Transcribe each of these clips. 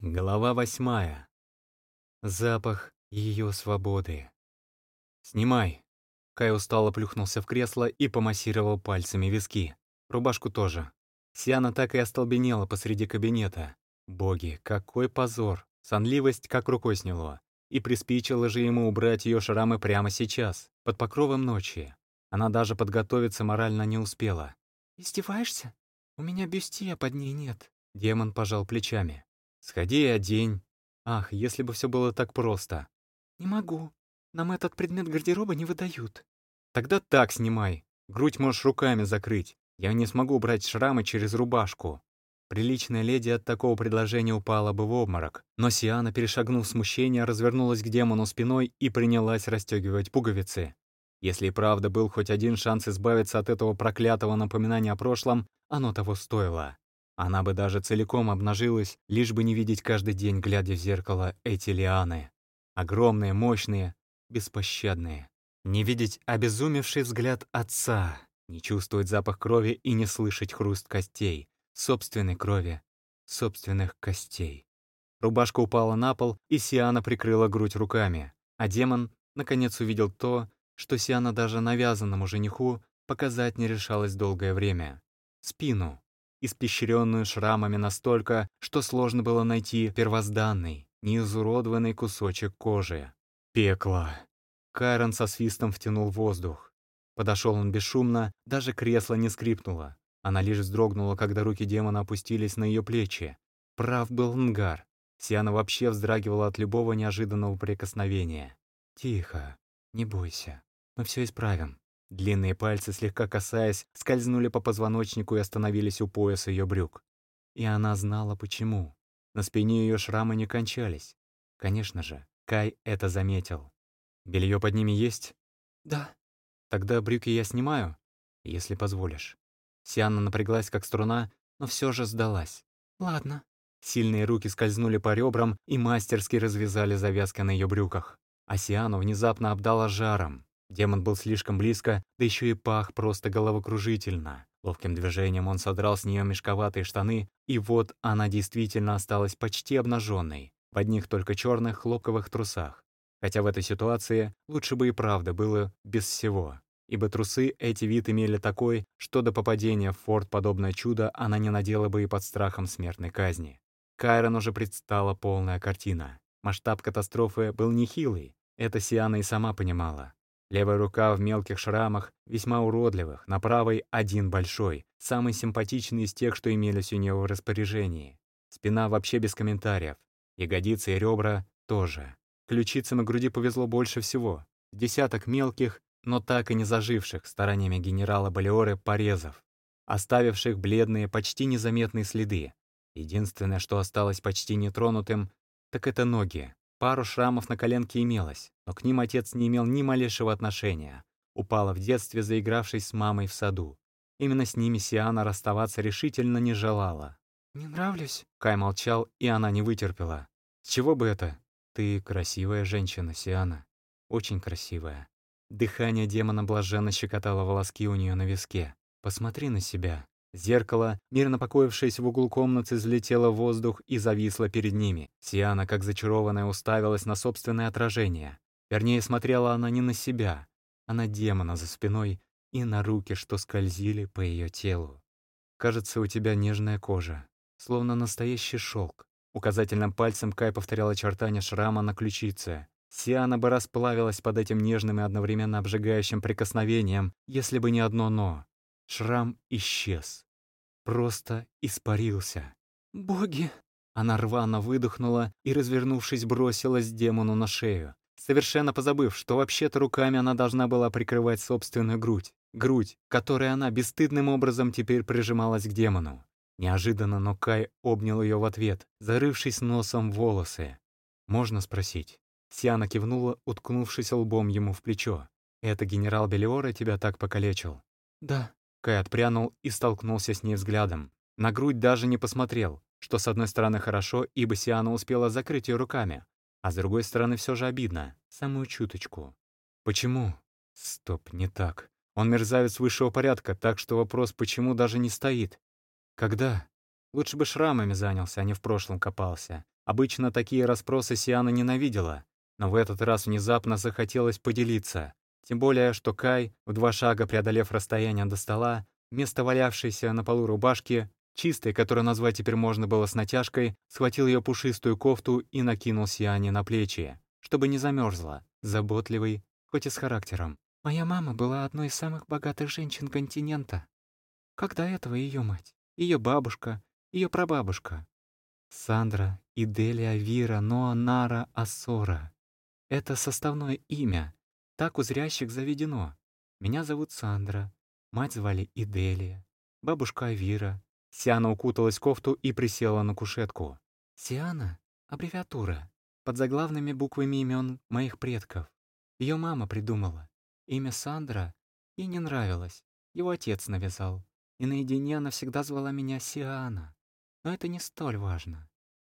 Глава восьмая. Запах ее свободы. «Снимай!» Кай устало плюхнулся в кресло и помассировал пальцами виски. Рубашку тоже. Сиана так и остолбенела посреди кабинета. Боги, какой позор! Сонливость как рукой сняло. И приспичило же ему убрать ее шрамы прямо сейчас, под покровом ночи. Она даже подготовиться морально не успела. «Издеваешься? У меня бюстье под ней нет». Демон пожал плечами. Сходи и одень. Ах, если бы все было так просто. Не могу. Нам этот предмет гардероба не выдают. Тогда так снимай. Грудь можешь руками закрыть. Я не смогу убрать шрамы через рубашку. Приличная леди от такого предложения упала бы в обморок, но Сиана, перешагнув смущение, развернулась к демону спиной и принялась расстегивать пуговицы. Если и правда был хоть один шанс избавиться от этого проклятого напоминания о прошлом, оно того стоило. Она бы даже целиком обнажилась, лишь бы не видеть каждый день, глядя в зеркало, эти лианы. Огромные, мощные, беспощадные. Не видеть обезумевший взгляд отца, не чувствовать запах крови и не слышать хруст костей, собственной крови, собственных костей. Рубашка упала на пол, и Сиана прикрыла грудь руками, а демон, наконец, увидел то, что Сиана даже навязанному жениху показать не решалась долгое время. Спину испещренную шрамами настолько, что сложно было найти первозданный, неизуродованный кусочек кожи. Пекло. Кайрон со свистом втянул воздух. Подошел он бесшумно, даже кресло не скрипнуло. Она лишь вздрогнула, когда руки демона опустились на ее плечи. Прав был Нгар. Сиана вообще вздрагивала от любого неожиданного прикосновения. «Тихо, не бойся, мы все исправим», Длинные пальцы, слегка касаясь, скользнули по позвоночнику и остановились у пояса ее брюк. И она знала, почему. На спине ее шрамы не кончались. Конечно же, Кай это заметил. Белье под ними есть? Да. Тогда брюки я снимаю, если позволишь. Сианна напряглась, как струна, но все же сдалась. Ладно. Сильные руки скользнули по ребрам и мастерски развязали завязки на ее брюках. А Сиану внезапно обдала жаром. Демон был слишком близко, да еще и пах просто головокружительно. Ловким движением он содрал с нее мешковатые штаны, и вот она действительно осталась почти обнаженной, в одних только черных хлопковых трусах. Хотя в этой ситуации лучше бы и правда было без всего, ибо трусы эти вид имели такой, что до попадения в форт подобное чудо она не надела бы и под страхом смертной казни. Кайрон уже предстала полная картина. Масштаб катастрофы был нехилый, это Сиана и сама понимала. Левая рука в мелких шрамах, весьма уродливых, на правой один большой, самый симпатичный из тех, что имелись у нее в распоряжении. Спина вообще без комментариев. Ягодицы и ребра тоже. Ключицам и груди повезло больше всего. Десяток мелких, но так и не заживших стараниями генерала Балиоры порезов, оставивших бледные, почти незаметные следы. Единственное, что осталось почти нетронутым, так это ноги, Пару шрамов на коленке имелось, но к ним отец не имел ни малейшего отношения. Упала в детстве, заигравшись с мамой в саду. Именно с ними Сиана расставаться решительно не желала. «Не нравлюсь?» Кай молчал, и она не вытерпела. «С чего бы это? Ты красивая женщина, Сиана. Очень красивая». Дыхание демона блаженно щекотало волоски у нее на виске. «Посмотри на себя. Зеркало, мирно покоившееся в углу комнаты, взлетело в воздух и зависло перед ними. Сиана, как зачарованная, уставилась на собственное отражение. Вернее, смотрела она не на себя, а на демона за спиной и на руки, что скользили по ее телу. «Кажется, у тебя нежная кожа, словно настоящий шелк. Указательным пальцем Кай повторял очертания шрама на ключице. Сиана бы расплавилась под этим нежным и одновременно обжигающим прикосновением, если бы не одно «но». Шрам исчез просто испарился. «Боги!» Она рвано выдохнула и, развернувшись, бросилась демону на шею, совершенно позабыв, что вообще-то руками она должна была прикрывать собственную грудь. Грудь, которой она бесстыдным образом теперь прижималась к демону. Неожиданно Нокай обнял ее в ответ, зарывшись носом в волосы. «Можно спросить?» Сиана кивнула, уткнувшись лбом ему в плечо. «Это генерал Белиора тебя так покалечил?» «Да», Кай отпрянул и столкнулся с ней взглядом. На грудь даже не посмотрел, что с одной стороны хорошо, ибо Сиана успела закрыть ее руками, а с другой стороны все же обидно, самую чуточку. Почему? Стоп, не так. Он мерзавец высшего порядка, так что вопрос «почему» даже не стоит. Когда? Лучше бы шрамами занялся, а не в прошлом копался. Обычно такие расспросы Сиана ненавидела, но в этот раз внезапно захотелось поделиться. Тем более, что Кай, в два шага преодолев расстояние до стола, вместо валявшейся на полу рубашки, чистой, которую назвать теперь можно было с натяжкой, схватил ее пушистую кофту и накинул Сиане на плечи, чтобы не замерзла, заботливый, хоть и с характером. «Моя мама была одной из самых богатых женщин континента. Как до этого ее мать, ее бабушка, ее прабабушка. Сандра, Иделия, Вира, Ноа, Нара, Ассора. Это составное имя. Так у зрящих заведено. Меня зовут Сандра. Мать звали Иделия. Бабушка Авира. Сиана укуталась в кофту и присела на кушетку. Сиана — аббревиатура. Под заглавными буквами имен моих предков. Ее мама придумала. Имя Сандра ей не нравилось. Его отец навязал. И наедине она всегда звала меня Сиана. Но это не столь важно.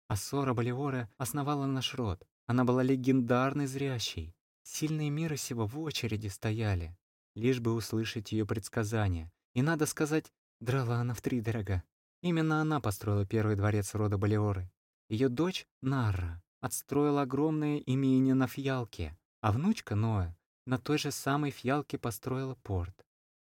Ассора Боливора основала наш род. Она была легендарной зрящей. Сильные мира сего в очереди стояли, лишь бы услышать ее предсказания. И, надо сказать, драла она втридорога. Именно она построила первый дворец рода Балиоры. Ее дочь, Нарра, отстроила огромное имение на Фьялке, а внучка Ноя на той же самой Фьялке построила порт.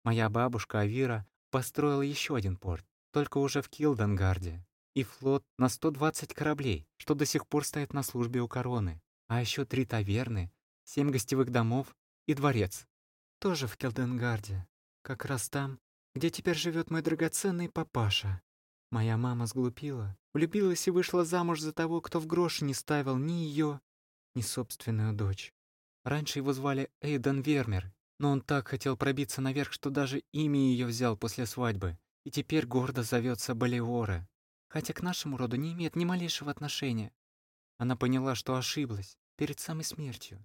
Моя бабушка Авира построила еще один порт, только уже в Килдангарде, и флот на 120 кораблей, что до сих пор стоит на службе у короны, а еще три таверны, семь гостевых домов и дворец. Тоже в Килденгарде, как раз там, где теперь живет мой драгоценный папаша. Моя мама сглупила, влюбилась и вышла замуж за того, кто в грош не ставил ни ее, ни собственную дочь. Раньше его звали Эйден Вермер, но он так хотел пробиться наверх, что даже имя ее взял после свадьбы, и теперь гордо зовется Балиора, хотя к нашему роду не имеет ни малейшего отношения. Она поняла, что ошиблась перед самой смертью,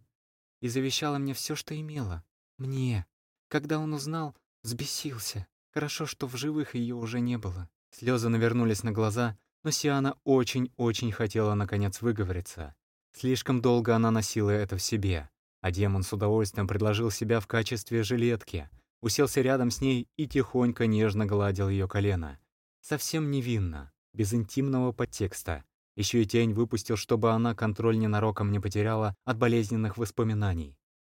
и завещала мне все, что имела. Мне. Когда он узнал, взбесился. Хорошо, что в живых ее уже не было. Слезы навернулись на глаза, но Сиана очень-очень хотела наконец выговориться. Слишком долго она носила это в себе, а демон с удовольствием предложил себя в качестве жилетки, уселся рядом с ней и тихонько нежно гладил ее колено. Совсем невинно, без интимного подтекста. Еще и тень выпустил, чтобы она контроль ненароком не потеряла от болезненных воспоминаний.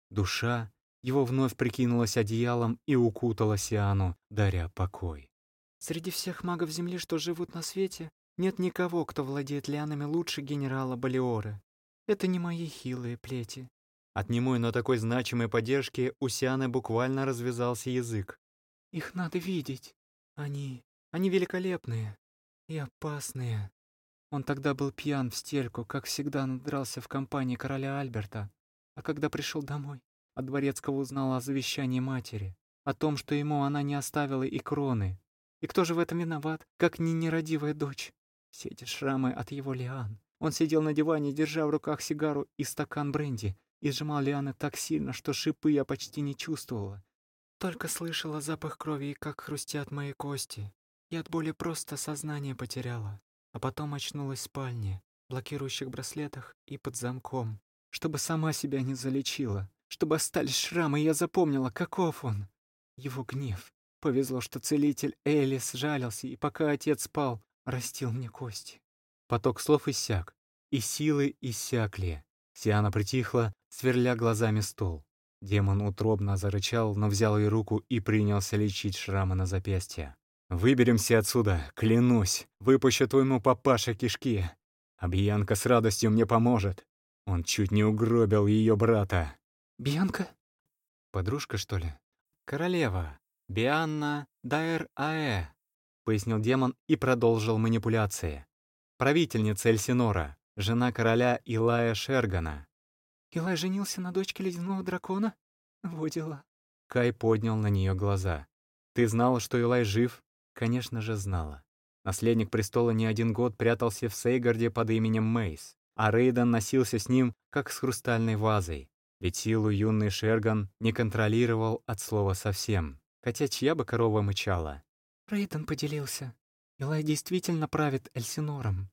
Душа его вновь прикинулась одеялом и укутала Сиану, даря покой. Среди всех магов Земли, что живут на свете, нет никого, кто владеет лианами лучше генерала Балиоры. Это не мои хилые плети. От немой, но такой значимой поддержки у Сианы буквально развязался язык. Их надо видеть. Они... они великолепные и опасные. Он тогда был пьян в стельку, как всегда надрался в компании короля Альберта. А когда пришел домой, от дворецкого узнал о завещании матери, о том, что ему она не оставила и кроны, и кто же в этом виноват, как не нерадивая дочь? Все эти шрамы от его лиан. Он сидел на диване, держа в руках сигару и стакан бренди, и сжимал лианы так сильно, что шипы я почти не чувствовала. Только слышала запах крови и как хрустят мои кости. И от боли просто сознание потеряла. А потом очнулась в спальне, блокирующих браслетах и под замком. Чтобы сама себя не залечила. Чтобы остались шрамы, и я запомнила, каков он. Его гнев, Повезло, что целитель Элис жалился, и пока отец спал, растил мне кости. Поток слов иссяк, и силы иссякли. Сиана притихла, сверля глазами стол. Демон утробно зарычал, но взял ее руку и принялся лечить шрамы на запястье. «Выберемся отсюда, клянусь, выпущу твоему папаше кишки. А Бьянка с радостью мне поможет. Он чуть не угробил ее брата». «Бьянка?» «Подружка, что ли?» «Королева», «Бианна Дайр-Аэ», — пояснил демон и продолжил манипуляции. «Правительница Эльсинора, жена короля Илая Шергана». «Илай женился на дочке ледяного дракона? Во дела». Кай поднял на нее глаза. «Ты знала, что Илай жив?» «Конечно же, знала. Наследник престола не один год прятался в Сейгарде под именем Мейс, а Рейден носился с ним, как с хрустальной вазой. Ведь силу юный Шерган не контролировал от слова совсем хотя чья бы корова мычала. Рейден поделился. Илай действительно правит Эльсинором.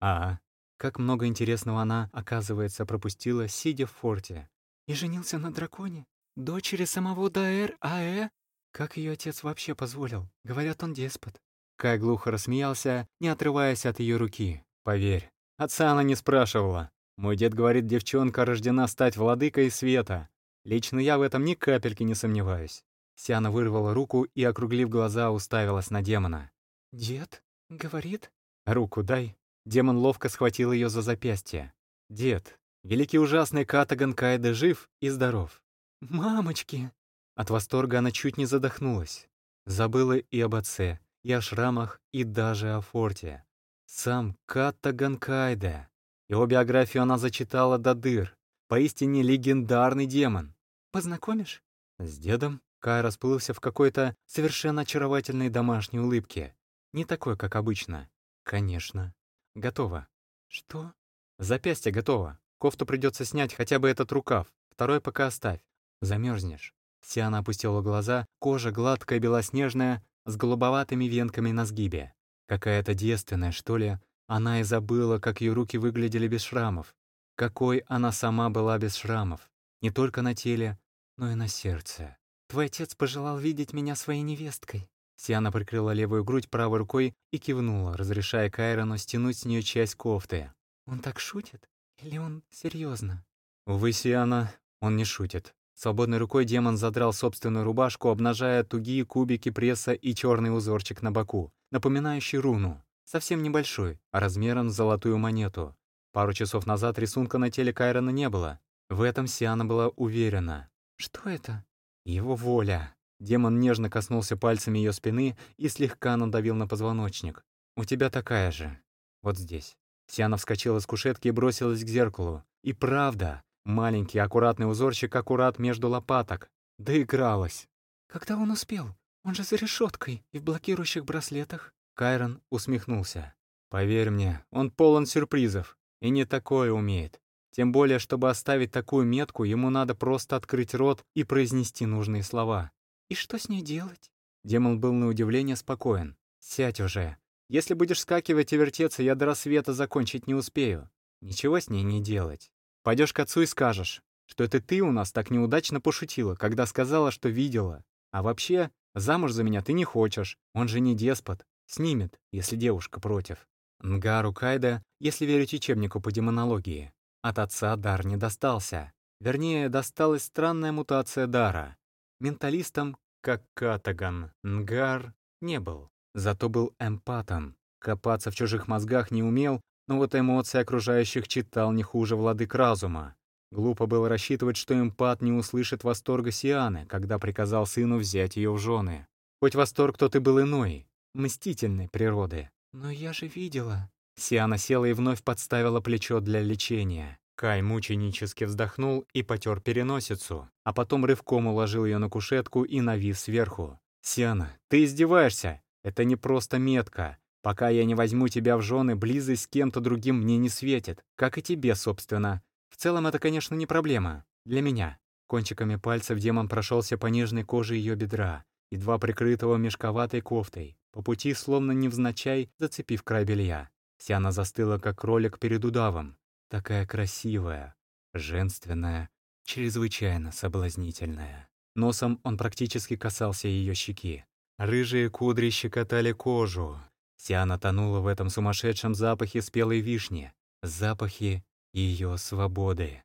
А, как много интересного она, оказывается, пропустила, сидя в форте. И женился на драконе? Дочери самого Даэр Аэ? Как ее отец вообще позволил? Говорят, он деспот. Кай глухо рассмеялся, не отрываясь от ее руки. «Поверь, отца она не спрашивала. Мой дед говорит, девчонка рождена стать владыкой света. Лично я в этом ни капельки не сомневаюсь». Сиана вырвала руку и, округлив глаза, уставилась на демона. «Дед? Говорит?» «Руку дай». Демон ловко схватил ее за запястье. «Дед, великий ужасный Катаган Кайда жив и здоров». «Мамочки!» От восторга она чуть не задохнулась. Забыла и об отце, и о шрамах, и даже о форте. Сам Катаган Кайда. Его биографию она зачитала до дыр. Поистине легендарный демон. «Познакомишь?» С дедом Кай расплылся в какой-то совершенно очаровательной домашней улыбке. Не такой, как обычно. Конечно. Готово. Что? Запястье готово. Кофту придется снять, хотя бы этот рукав. Второй пока оставь. Замерзнешь. Сиана опустила глаза, кожа гладкая, белоснежная, с голубоватыми венками на сгибе. Какая-то девственная, что ли. Она и забыла, как ее руки выглядели без шрамов. Какой она сама была без шрамов. Не только на теле, но и на сердце. «Твой отец пожелал видеть меня своей невесткой». Сиана прикрыла левую грудь правой рукой и кивнула, разрешая Кайрону стянуть с нее часть кофты. «Он так шутит? Или он серьезно? Увы, Сиана, он не шутит. Свободной рукой демон задрал собственную рубашку, обнажая тугие кубики пресса и черный узорчик на боку, напоминающий руну. Совсем небольшой, а размером с золотую монету. Пару часов назад рисунка на теле Кайрона не было. В этом Сиана была уверена. «Что это?» Его воля. Демон нежно коснулся пальцами ее спины и слегка надавил на позвоночник. «У тебя такая же. Вот здесь». Сиана вскочила с кушетки и бросилась к зеркалу. И правда, маленький аккуратный узорчик аккурат между лопаток. Доигралась. «Когда он успел? Он же за решеткой и в блокирующих браслетах». Кайрон усмехнулся. «Поверь мне, он полон сюрпризов. И не такое умеет. Тем более, чтобы оставить такую метку, ему надо просто открыть рот и произнести нужные слова. «И что с ней делать?» Демон был на удивление спокоен. «Сядь уже. Если будешь скакивать и вертеться, я до рассвета закончить не успею. Ничего с ней не делать. Пойдешь к отцу и скажешь, что это ты у нас так неудачно пошутила, когда сказала, что видела. А вообще, замуж за меня ты не хочешь. Он же не деспот. Снимет, если девушка против. Нгару Кайда, если верить учебнику по демонологии. От отца дар не достался. Вернее, досталась странная мутация дара. Менталистом, как Катаган, Нгар не был. Зато был эмпатом. Копаться в чужих мозгах не умел, но вот эмоции окружающих читал не хуже владык разума. Глупо было рассчитывать, что эмпат не услышит восторга Сианы, когда приказал сыну взять ее в жены. Хоть восторг тот и был иной, мстительной природы. «Но я же видела», Сиана села и вновь подставила плечо для лечения. Кай мученически вздохнул и потер переносицу, а потом рывком уложил ее на кушетку и навис сверху. «Сиана, ты издеваешься? Это не просто метка. Пока я не возьму тебя в жены, близость с кем-то другим мне не светит. Как и тебе, собственно. В целом это, конечно, не проблема. Для меня». Кончиками пальцев демон прошелся по нежной коже ее бедра, едва прикрытого мешковатой кофтой, по пути, словно невзначай, зацепив край белья. Сиана застыла, как кролик перед удавом. Такая красивая, женственная, чрезвычайно соблазнительная. Носом он практически касался ее щеки. Рыжие кудри щекотали кожу. Сиана тонула в этом сумасшедшем запахе спелой вишни. Запахе ее свободы.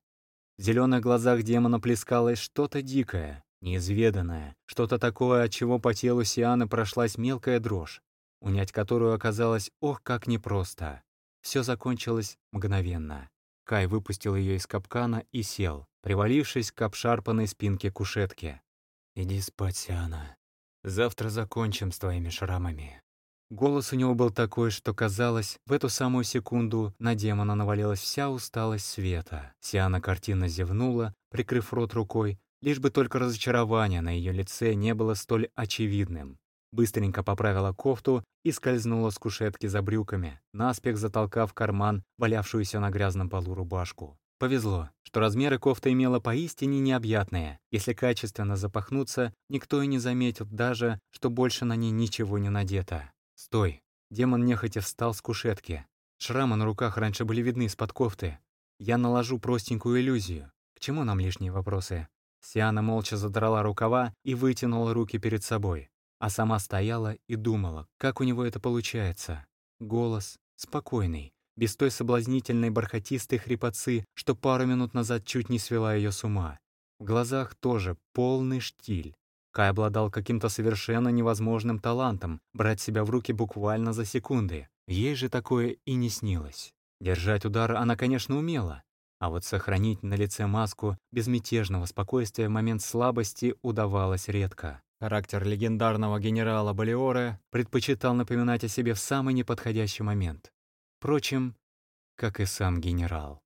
В зеленых глазах демона плескалось что-то дикое, неизведанное, что-то такое, от чего по телу Сианы прошлась мелкая дрожь унять которую оказалось ох как непросто. Все закончилось мгновенно. Кай выпустил ее из капкана и сел, привалившись к обшарпанной спинке кушетки. «Иди спать, Сиана. Завтра закончим с твоими шрамами». Голос у него был такой, что казалось, в эту самую секунду на демона навалилась вся усталость света. Сиана картинно зевнула, прикрыв рот рукой, лишь бы только разочарование на ее лице не было столь очевидным. Быстренько поправила кофту и скользнула с кушетки за брюками, наспех затолкав в карман валявшуюся на грязном полу рубашку. Повезло, что размеры кофты имела поистине необъятные. Если качественно запахнуться, никто и не заметит даже, что больше на ней ничего не надето. «Стой!» Демон нехотя встал с кушетки. Шрамы на руках раньше были видны из-под кофты. Я наложу простенькую иллюзию. К чему нам лишние вопросы? Сиана молча задрала рукава и вытянула руки перед собой. а сама стояла и думала, как у него это получается. Голос спокойный, без той соблазнительной бархатистой хрипотцы, что пару минут назад чуть не свела ее с ума. В глазах тоже полный штиль. Кай обладал каким-то совершенно невозможным талантом брать себя в руки буквально за секунды. Ей же такое и не снилось. Держать удар она, конечно, умела, а вот сохранить на лице маску безмятежного спокойствия в момент слабости удавалось редко. Характер легендарного генерала Балиора предпочитал напоминать о себе в самый неподходящий момент. Впрочем, как и сам генерал.